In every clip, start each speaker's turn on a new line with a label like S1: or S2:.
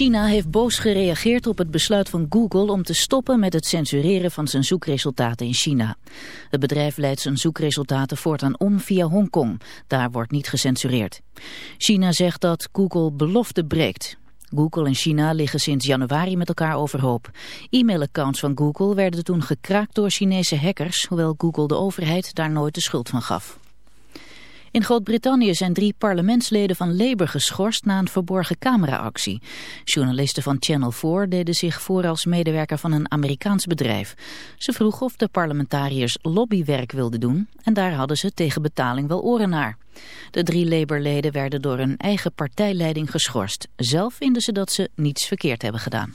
S1: China heeft boos gereageerd op het besluit van Google om te stoppen met het censureren van zijn zoekresultaten in China. Het bedrijf leidt zijn zoekresultaten voortaan om via Hongkong. Daar wordt niet gecensureerd. China zegt dat Google belofte breekt. Google en China liggen sinds januari met elkaar overhoop. E-mailaccounts van Google werden toen gekraakt door Chinese hackers, hoewel Google de overheid daar nooit de schuld van gaf. In Groot-Brittannië zijn drie parlementsleden van Labour geschorst na een verborgen cameraactie. Journalisten van Channel 4 deden zich voor als medewerker van een Amerikaans bedrijf. Ze vroegen of de parlementariërs lobbywerk wilden doen en daar hadden ze tegen betaling wel oren naar. De drie Labour-leden werden door hun eigen partijleiding geschorst. Zelf vinden ze dat ze niets verkeerd hebben gedaan.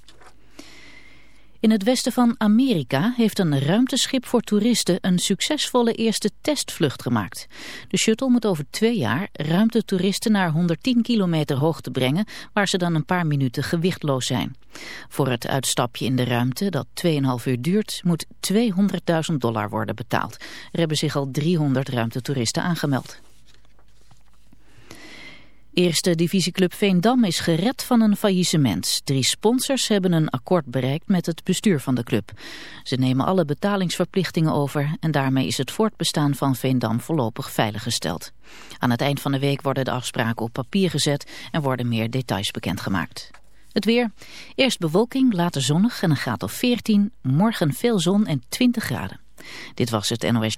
S1: In het westen van Amerika heeft een ruimteschip voor toeristen een succesvolle eerste testvlucht gemaakt. De shuttle moet over twee jaar ruimtetoeristen naar 110 kilometer hoogte brengen, waar ze dan een paar minuten gewichtloos zijn. Voor het uitstapje in de ruimte, dat 2,5 uur duurt, moet 200.000 dollar worden betaald. Er hebben zich al 300 ruimtetoeristen aangemeld. Eerste divisieclub Veendam is gered van een faillissement. Drie sponsors hebben een akkoord bereikt met het bestuur van de club. Ze nemen alle betalingsverplichtingen over en daarmee is het voortbestaan van Veendam voorlopig veiliggesteld. Aan het eind van de week worden de afspraken op papier gezet en worden meer details bekendgemaakt. Het weer. Eerst bewolking, later zonnig en een graad of 14. Morgen veel zon en 20 graden. Dit was het NOS.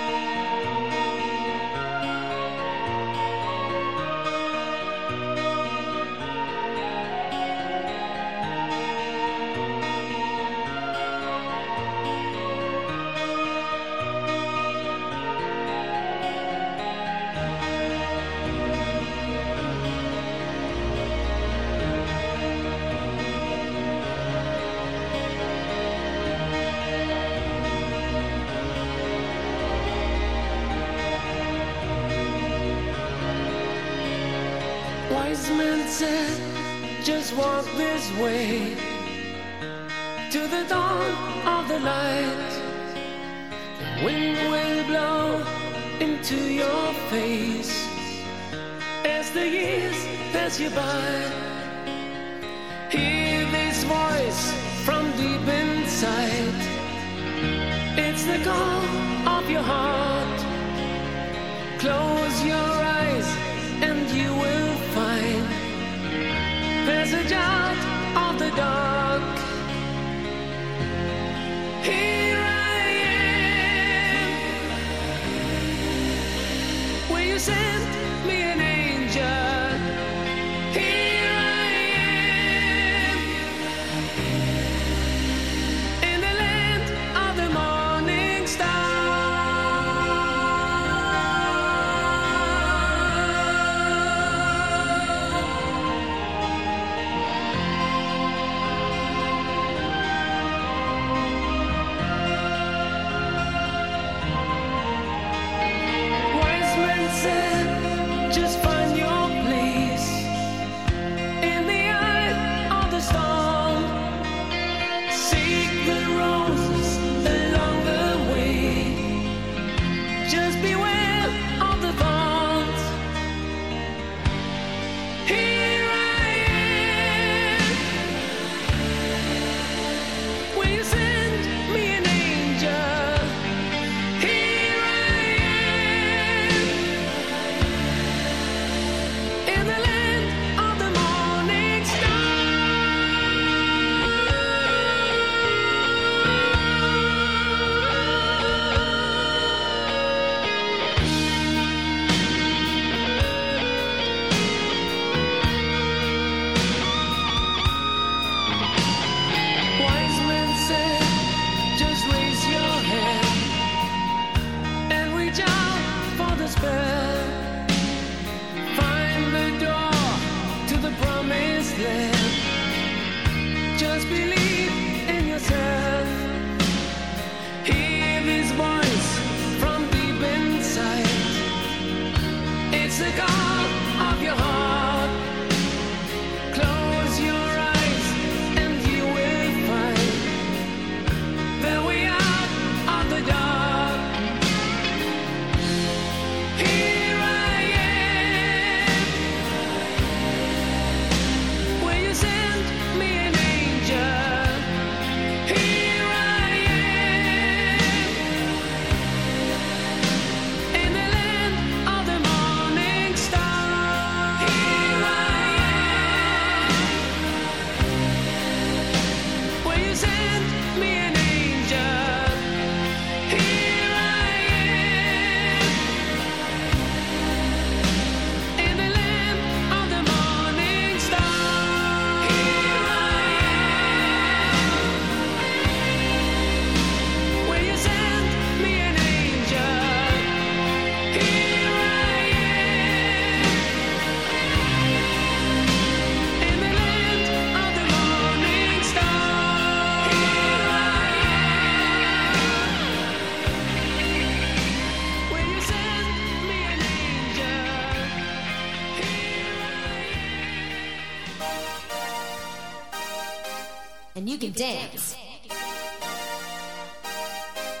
S2: Can dance.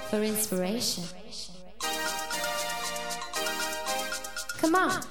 S2: For inspiration. Come on.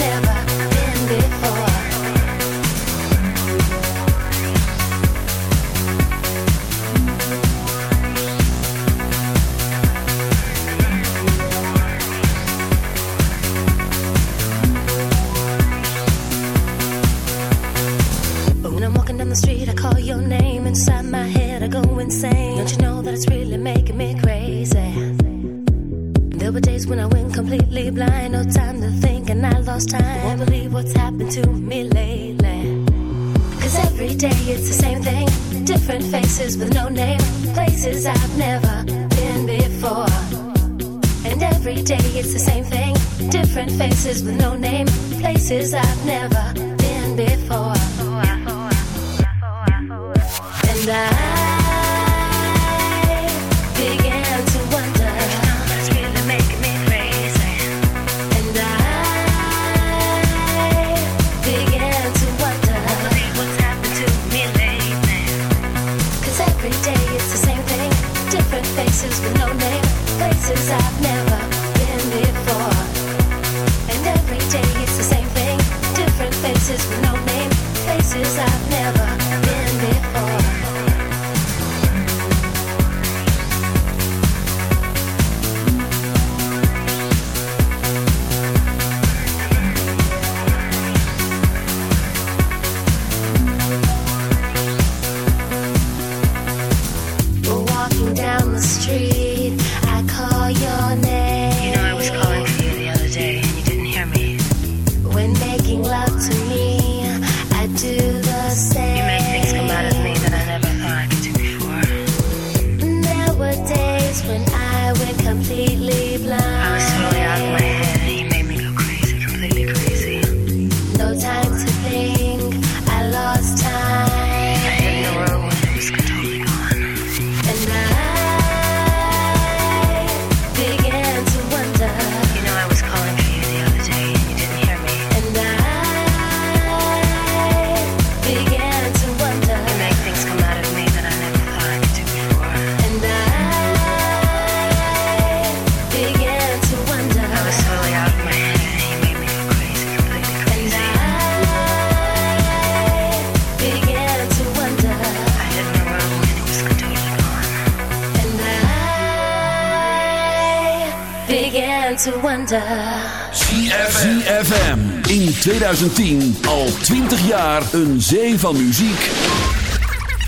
S3: ZFM. In 2010 al 20 jaar een zee van muziek.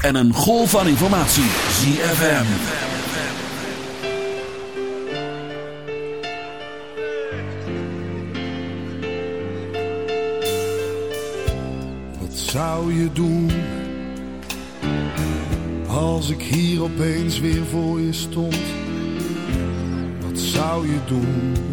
S3: En een golf van informatie. ZFM.
S4: Wat zou je doen? Als ik hier opeens weer voor je stond. Wat zou je doen?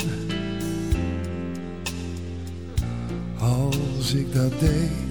S4: ik dat deed.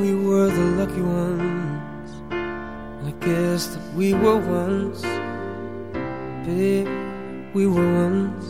S5: We were the lucky ones? I guess that we were once, we were once.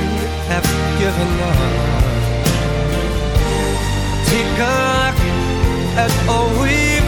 S5: given up. Look at all